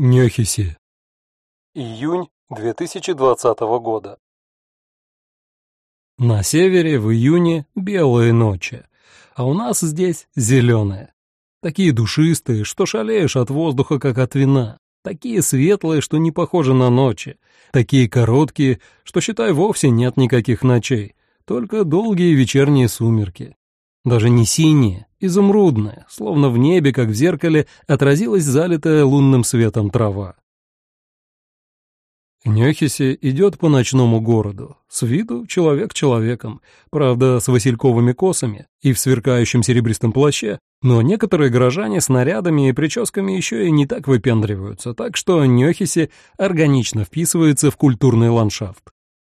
Нёхиси. Июнь 2020 года. На севере в июне белые ночи, а у нас здесь зеленые. Такие душистые, что шалеешь от воздуха, как от вина. Такие светлые, что не похожи на ночи. Такие короткие, что, считай, вовсе нет никаких ночей. Только долгие вечерние сумерки. Даже не синие, изумрудная, словно в небе, как в зеркале, отразилась залитая лунным светом трава. Нехиси идет по ночному городу, с виду человек человеком, правда, с васильковыми косами и в сверкающем серебристом плаще, но некоторые горожане с нарядами и прическами еще и не так выпендриваются, так что Нехиси органично вписывается в культурный ландшафт.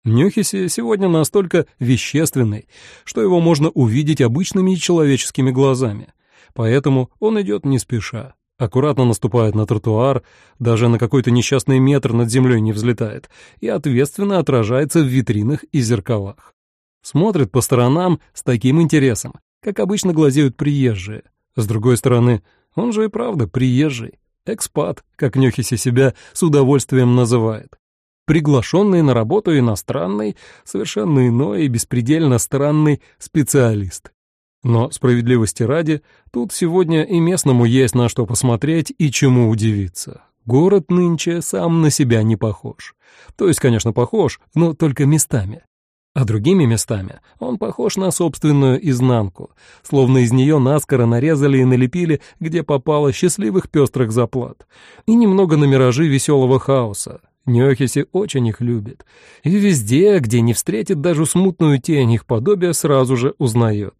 Нюхиси сегодня настолько вещественный, что его можно увидеть обычными человеческими глазами. Поэтому он идет не спеша, аккуратно наступает на тротуар, даже на какой-то несчастный метр над землей не взлетает и ответственно отражается в витринах и зеркалах. Смотрит по сторонам с таким интересом, как обычно глазеют приезжие. С другой стороны, он же и правда приезжий, экспат, как Нюхиси себя с удовольствием называет приглашенный на работу иностранный, совершенно иной и беспредельно странный специалист. Но, справедливости ради, тут сегодня и местному есть на что посмотреть и чему удивиться. Город нынче сам на себя не похож. То есть, конечно, похож, но только местами. А другими местами он похож на собственную изнанку, словно из нее наскоро нарезали и налепили, где попало счастливых пестрых заплат, и немного на миражи веселого хаоса, Нёхиси очень их любит, и везде, где не встретит даже смутную тень их подобия, сразу же узнает.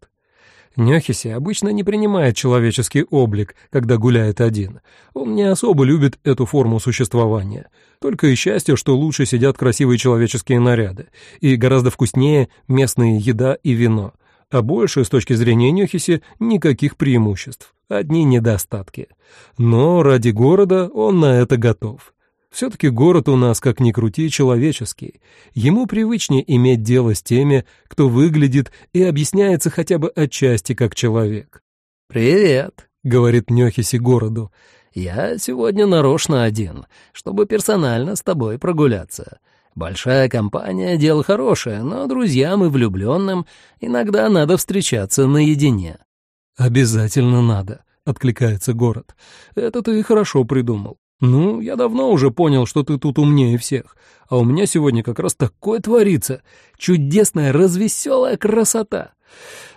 Нёхиси обычно не принимает человеческий облик, когда гуляет один. Он не особо любит эту форму существования. Только и счастье, что лучше сидят красивые человеческие наряды, и гораздо вкуснее местная еда и вино. А больше, с точки зрения Нёхиси, никаких преимуществ, одни недостатки. Но ради города он на это готов. Все-таки город у нас, как ни крути, человеческий. Ему привычнее иметь дело с теми, кто выглядит и объясняется хотя бы отчасти как человек. «Привет», — говорит Нёхиси городу. «Я сегодня нарочно один, чтобы персонально с тобой прогуляться. Большая компания — дело хорошее, но друзьям и влюбленным иногда надо встречаться наедине». «Обязательно надо», — откликается город. «Это ты хорошо придумал. «Ну, я давно уже понял, что ты тут умнее всех, а у меня сегодня как раз такое творится. Чудесная, развеселая красота.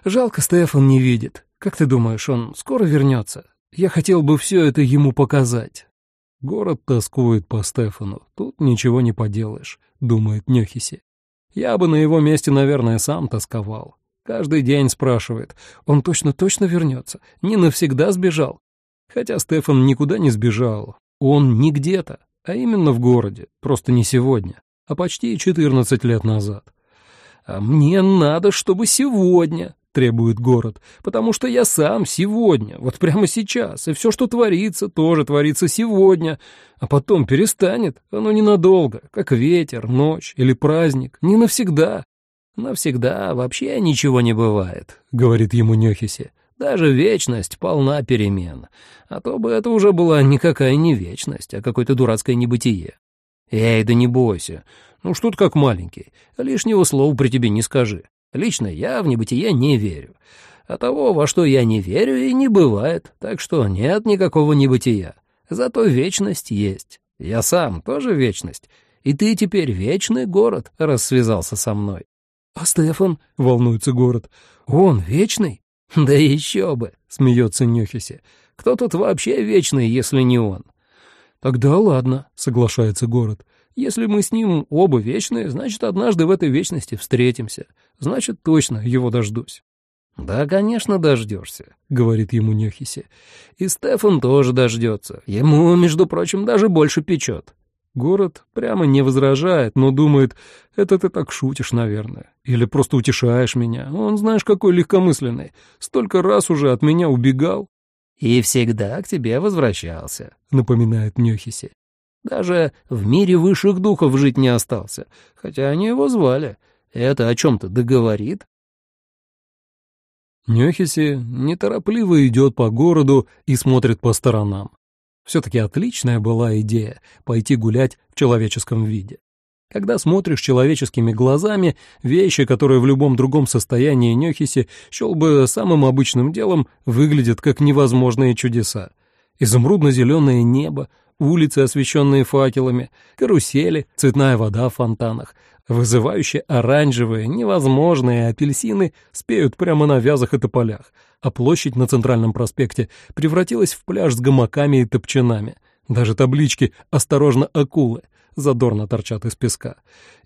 Жалко, Стефан не видит. Как ты думаешь, он скоро вернется? Я хотел бы все это ему показать». «Город тоскует по Стефану, тут ничего не поделаешь», — думает Нехиси. «Я бы на его месте, наверное, сам тосковал. Каждый день спрашивает, он точно-точно вернется, не навсегда сбежал. Хотя Стефан никуда не сбежал, он не где-то, а именно в городе, просто не сегодня, а почти 14 лет назад. «А мне надо, чтобы сегодня», — требует город, «потому что я сам сегодня, вот прямо сейчас, и все, что творится, тоже творится сегодня, а потом перестанет, оно ненадолго, как ветер, ночь или праздник, не навсегда». «Навсегда вообще ничего не бывает», — говорит ему Нехиси. Даже вечность полна перемен. А то бы это уже была никакая не вечность, а какое-то дурацкое небытие. Эй, да не бойся. Ну что ты как маленький. Лишнего слова при тебе не скажи. Лично я в небытие не верю. А того, во что я не верю, и не бывает. Так что нет никакого небытия. Зато вечность есть. Я сам тоже вечность. И ты теперь вечный город, раз связался со мной. — А Стефан, — волнуется город, — он вечный? «Да еще бы!» — смеется Нюхиси. «Кто тут вообще вечный, если не он?» «Тогда ладно», — соглашается город. «Если мы с ним оба вечные, значит, однажды в этой вечности встретимся. Значит, точно его дождусь». «Да, конечно, дождешься», — говорит ему Нюхиси. «И Стефан тоже дождется. Ему, между прочим, даже больше печет. Город прямо не возражает, но думает, это ты так шутишь, наверное. Или просто утешаешь меня. Он, знаешь, какой легкомысленный. Столько раз уже от меня убегал. «И всегда к тебе возвращался», — напоминает Нюхиси. «Даже в мире высших духов жить не остался, хотя они его звали. Это о чем-то договорит?» Нюхиси неторопливо идет по городу и смотрит по сторонам. Все-таки отличная была идея пойти гулять в человеческом виде. Когда смотришь человеческими глазами, вещи, которые в любом другом состоянии Нёхиси счел бы самым обычным делом, выглядят как невозможные чудеса. Изумрудно-зеленое небо, улицы, освещенные факелами, карусели, цветная вода в фонтанах, вызывающие оранжевые, невозможные апельсины спеют прямо на вязах и тополях, а площадь на центральном проспекте превратилась в пляж с гамаками и топчинами. Даже таблички «Осторожно, акулы!» задорно торчат из песка.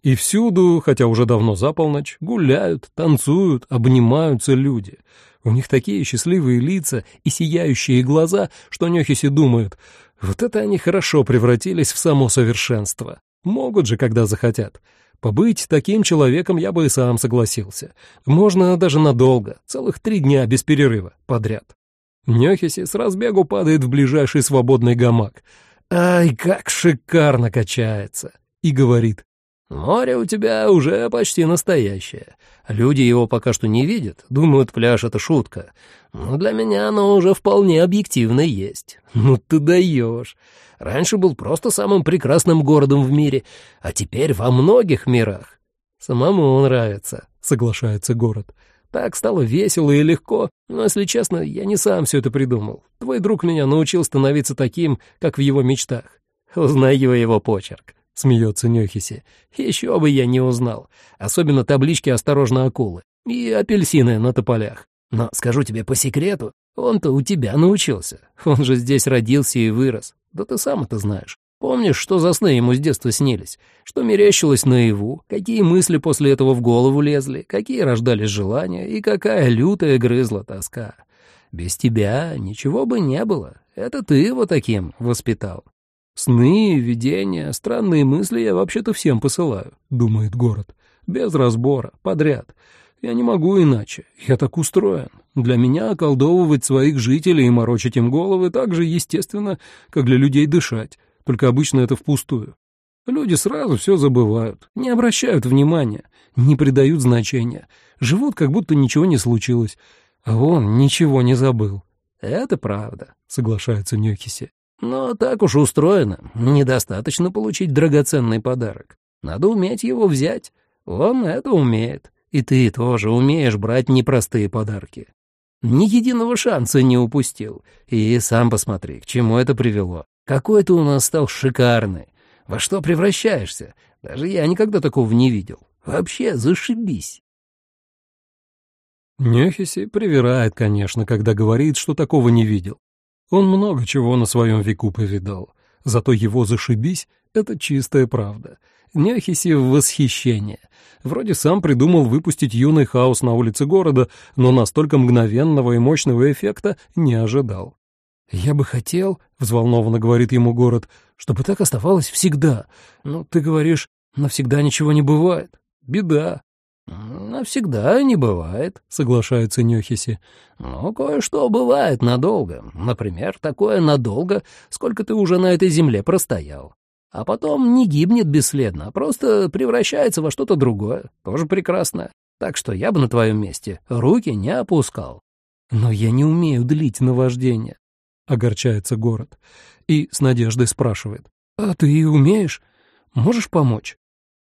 И всюду, хотя уже давно за полночь, гуляют, танцуют, обнимаются люди. У них такие счастливые лица и сияющие глаза, что Нёхиси думают, вот это они хорошо превратились в само совершенство. Могут же, когда захотят. Побыть таким человеком я бы и сам согласился. Можно даже надолго, целых три дня без перерыва, подряд. Нёхиси с разбегу падает в ближайший свободный гамак — «Ай, как шикарно качается!» и говорит, «Море у тебя уже почти настоящее. Люди его пока что не видят, думают, пляж — это шутка. Но для меня оно уже вполне объективно есть. Ну ты даешь. Раньше был просто самым прекрасным городом в мире, а теперь во многих мирах. Самому нравится, соглашается город. Так стало весело и легко, но, если честно, я не сам все это придумал. Твой друг меня научил становиться таким, как в его мечтах. Узнаю его почерк, — смеется Нёхиси. Еще бы я не узнал. Особенно таблички «Осторожно, акулы» и апельсины на тополях. Но скажу тебе по секрету, он-то у тебя научился. Он же здесь родился и вырос. Да ты сам это знаешь. Помнишь, что за сны ему с детства снились? Что мерещилось наяву? Какие мысли после этого в голову лезли? Какие рождались желания? И какая лютая грызла тоска? Без тебя ничего бы не было. Это ты его таким воспитал. Сны, видения, странные мысли я вообще-то всем посылаю, думает город. Без разбора, подряд. Я не могу иначе. Я так устроен. Для меня околдовывать своих жителей и морочить им головы так же естественно, как для людей дышать только обычно это впустую. Люди сразу все забывают, не обращают внимания, не придают значения, живут, как будто ничего не случилось, а он ничего не забыл. Это правда, соглашается Нёхиси. Но так уж устроено, недостаточно получить драгоценный подарок. Надо уметь его взять. Он это умеет. И ты тоже умеешь брать непростые подарки. Ни единого шанса не упустил. И сам посмотри, к чему это привело. Какой ты у нас стал шикарный. Во что превращаешься? Даже я никогда такого не видел. Вообще, зашибись. Нехиси привирает, конечно, когда говорит, что такого не видел. Он много чего на своем веку повидал. Зато его «зашибись» — это чистая правда. Нехиси в восхищении. Вроде сам придумал выпустить юный хаос на улице города, но настолько мгновенного и мощного эффекта не ожидал. «Я бы хотел», — взволнованно говорит ему город, — «чтобы так оставалось всегда. Ну, ты говоришь, навсегда ничего не бывает. Беда». «Навсегда не бывает», — соглашается Нёхиси. «Но кое-что бывает надолго. Например, такое надолго, сколько ты уже на этой земле простоял. А потом не гибнет бесследно, а просто превращается во что-то другое. Тоже прекрасно. Так что я бы на твоем месте руки не опускал». «Но я не умею длить наваждение огорчается город, и с надеждой спрашивает, «А ты умеешь? Можешь помочь?»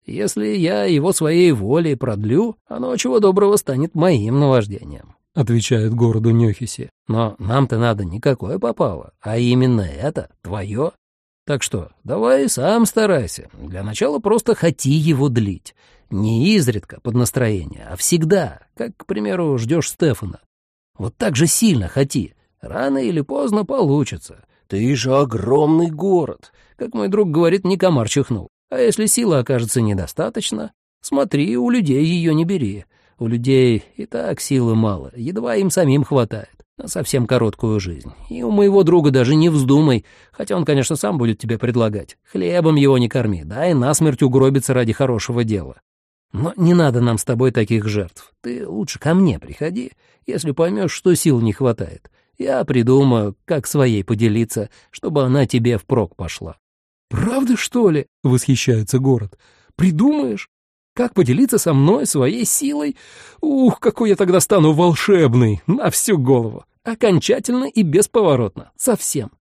«Если я его своей волей продлю, оно чего доброго станет моим наваждением», — отвечает городу Нёхиси. «Но нам-то надо никакое попало, а именно это твое. Так что давай сам старайся. Для начала просто хоти его длить. Не изредка под настроение, а всегда, как, к примеру, ждешь Стефана. Вот так же сильно хоти, Рано или поздно получится. Ты же огромный город. Как мой друг говорит, не комар чихнул. А если силы окажется недостаточно, смотри, у людей ее не бери. У людей и так силы мало, едва им самим хватает на совсем короткую жизнь. И у моего друга даже не вздумай, хотя он, конечно, сам будет тебе предлагать. Хлебом его не корми, дай насмерть угробиться ради хорошего дела. Но не надо нам с тобой таких жертв. Ты лучше ко мне приходи, если поймешь, что сил не хватает. Я придумаю, как своей поделиться, чтобы она тебе впрок пошла». «Правда, что ли?» — восхищается город. «Придумаешь? Как поделиться со мной своей силой? Ух, какой я тогда стану волшебный! На всю голову! Окончательно и бесповоротно! Совсем!»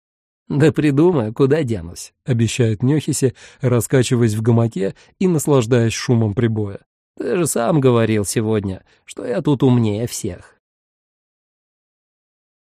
«Да придумаю, куда денусь», — обещает Нёхиси, раскачиваясь в гамаке и наслаждаясь шумом прибоя. «Ты же сам говорил сегодня, что я тут умнее всех».